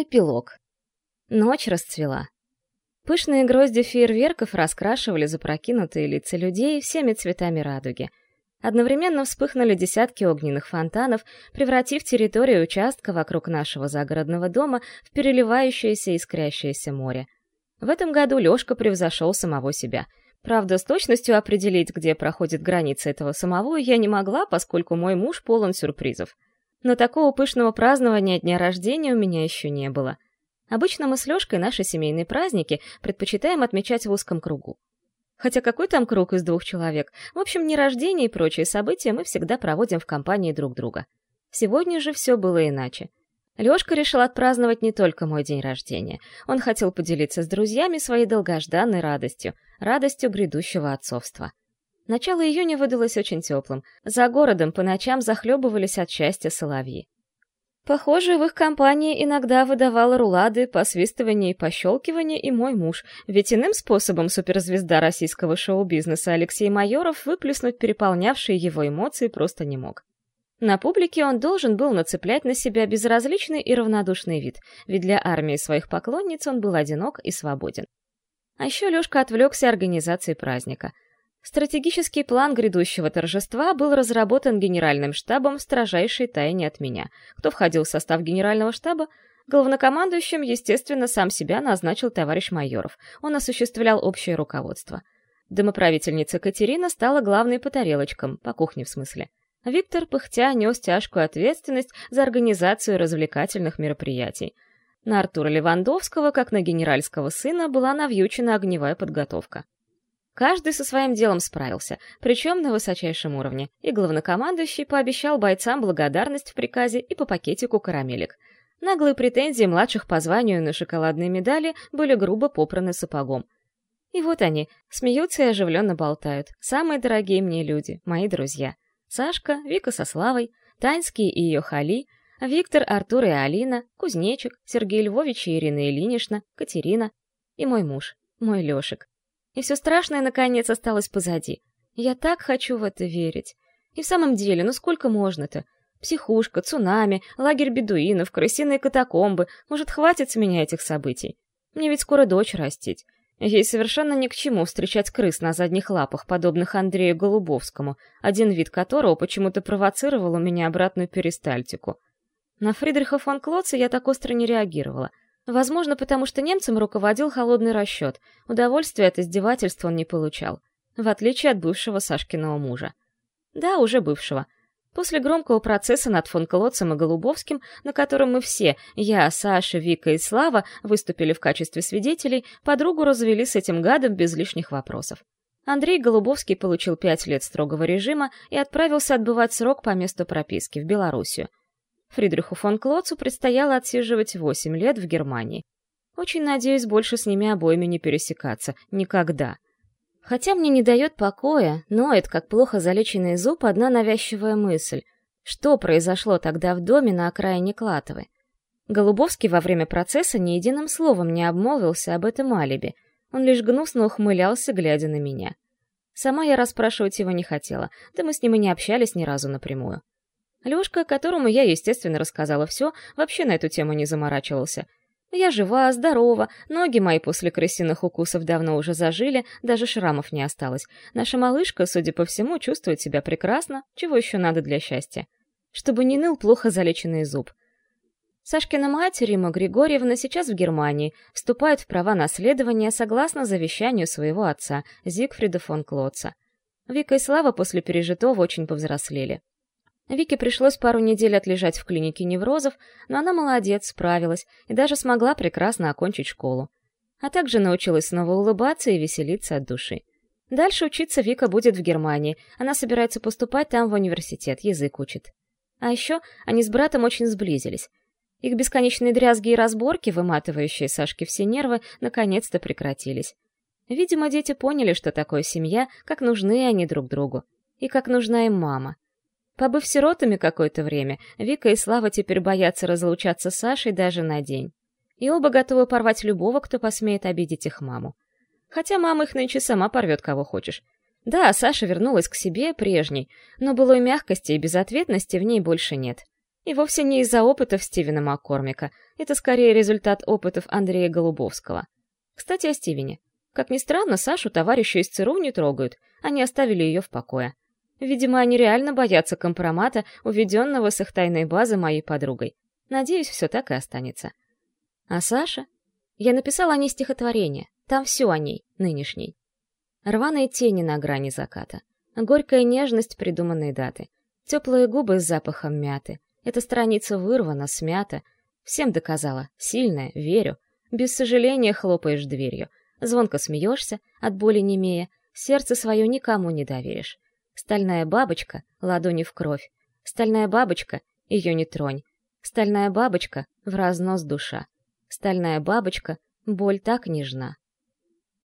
Эпилог. Ночь расцвела. Пышные грозди фейерверков раскрашивали запрокинутые лица людей всеми цветами радуги. Одновременно вспыхнули десятки огненных фонтанов, превратив территорию участка вокруг нашего загородного дома в переливающееся искрящееся море. В этом году Лёшка превзошел самого себя. Правда, с точностью определить, где проходит граница этого самого, я не могла, поскольку мой муж полон сюрпризов — но такого пышного празднования дня рождения у меня еще не было. Обычно мы с Лёшкой наши семейные праздники предпочитаем отмечать в узком кругу. Хотя какой там круг из двух человек? В общем, не рождение и прочие события мы всегда проводим в компании друг друга. Сегодня же все было иначе. Лёшка решил отпраздновать не только мой день рождения. Он хотел поделиться с друзьями своей долгожданной радостью, радостью грядущего отцовства. Начало июня выдалось очень теплым. За городом по ночам захлебывались от счастья соловьи. Похоже, в их компании иногда выдавал рулады, посвистывание и пощелкивание и мой муж, ведь иным способом суперзвезда российского шоу-бизнеса Алексей Майоров выплеснуть переполнявшие его эмоции просто не мог. На публике он должен был нацеплять на себя безразличный и равнодушный вид, ведь для армии своих поклонниц он был одинок и свободен. А еще Лёшка отвлекся организацией праздника — Стратегический план грядущего торжества был разработан генеральным штабом в строжайшей тайне от меня. Кто входил в состав генерального штаба? Главнокомандующим, естественно, сам себя назначил товарищ Майоров. Он осуществлял общее руководство. Домоправительница Катерина стала главной по тарелочкам, по кухне в смысле. Виктор, пыхтя, нес тяжкую ответственность за организацию развлекательных мероприятий. На Артура Левандовского, как на генеральского сына, была навьючена огневая подготовка. Каждый со своим делом справился, причем на высочайшем уровне, и главнокомандующий пообещал бойцам благодарность в приказе и по пакетику карамелек. Наглые претензии младших по званию на шоколадные медали были грубо попраны сапогом. И вот они, смеются и оживленно болтают. Самые дорогие мне люди, мои друзья. Сашка, Вика со Славой, Таньский и ее Хали, Виктор, Артур и Алина, Кузнечик, Сергей Львович и Ирина Ильинична, Катерина и мой муж, мой Лешек. И все страшное, наконец, осталось позади. Я так хочу в это верить. И в самом деле, ну сколько можно-то? Психушка, цунами, лагерь бедуинов, крысиные катакомбы. Может, хватит с меня этих событий? Мне ведь скоро дочь растить. Ей совершенно ни к чему встречать крыс на задних лапах, подобных Андрею Голубовскому, один вид которого почему-то провоцировал у меня обратную перистальтику. На Фридриха фон Клотца я так остро не реагировала — Возможно, потому что немцем руководил холодный расчет. Удовольствия от издевательства он не получал. В отличие от бывшего Сашкиного мужа. Да, уже бывшего. После громкого процесса над фон Клотцем и Голубовским, на котором мы все, я, Саша, Вика и Слава, выступили в качестве свидетелей, подругу развели с этим гадом без лишних вопросов. Андрей Голубовский получил пять лет строгого режима и отправился отбывать срок по месту прописки в Белоруссию. Фридриху фон Клоцу предстояло отсиживать восемь лет в Германии. Очень надеюсь больше с ними обоими не пересекаться. Никогда. Хотя мне не дает покоя, ноет, как плохо залеченный зуб, одна навязчивая мысль. Что произошло тогда в доме на окраине Клатовы? Голубовский во время процесса ни единым словом не обмолвился об этом алиби. Он лишь гнусно ухмылялся, глядя на меня. Сама я расспрашивать его не хотела, да мы с ним и не общались ни разу напрямую. Лёшка, которому я, естественно, рассказала все, вообще на эту тему не заморачивался. Я жива, здорова, ноги мои после крысиных укусов давно уже зажили, даже шрамов не осталось. Наша малышка, судя по всему, чувствует себя прекрасно, чего еще надо для счастья. Чтобы не ныл плохо залеченный зуб. Сашкина мать, Рима Григорьевна, сейчас в Германии, вступает в права наследования согласно завещанию своего отца, Зигфрида фон Клотца. Вика и Слава после пережитого очень повзрослели. Вике пришлось пару недель отлежать в клинике неврозов, но она молодец, справилась и даже смогла прекрасно окончить школу. А также научилась снова улыбаться и веселиться от души. Дальше учиться Вика будет в Германии. Она собирается поступать там в университет, язык учит. А еще они с братом очень сблизились. Их бесконечные дрязги и разборки, выматывающие Сашке все нервы, наконец-то прекратились. Видимо, дети поняли, что такое семья, как нужны они друг другу. И как нужна им мама — Побыв сиротами какое-то время, Вика и Слава теперь боятся разлучаться с Сашей даже на день. И оба готовы порвать любого, кто посмеет обидеть их маму. Хотя мама их нынче сама порвет кого хочешь. Да, Саша вернулась к себе прежней, но былой мягкости и безответности в ней больше нет. И вовсе не из-за опытов Стивена Маккормика. Это скорее результат опытов Андрея Голубовского. Кстати, о Стивене. Как ни странно, Сашу товарищи из ЦРУ не трогают. Они оставили ее в покое. Видимо, они реально боятся компромата, уведенного с их тайной базы моей подругой. Надеюсь, все так и останется. А Саша? Я написала о ней стихотворение. Там все о ней, нынешней. Рваные тени на грани заката. Горькая нежность придуманной даты. Теплые губы с запахом мяты. Эта страница вырвана, смята. Всем доказала. Сильная, верю. Без сожаления хлопаешь дверью. Звонко смеешься, от боли немея. Сердце свое никому не доверишь. Стальная бабочка, ладони в кровь. Стальная бабочка, ее не тронь. Стальная бабочка, в разнос душа. Стальная бабочка, боль так нежна.